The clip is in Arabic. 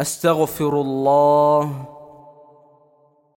أستغفر الله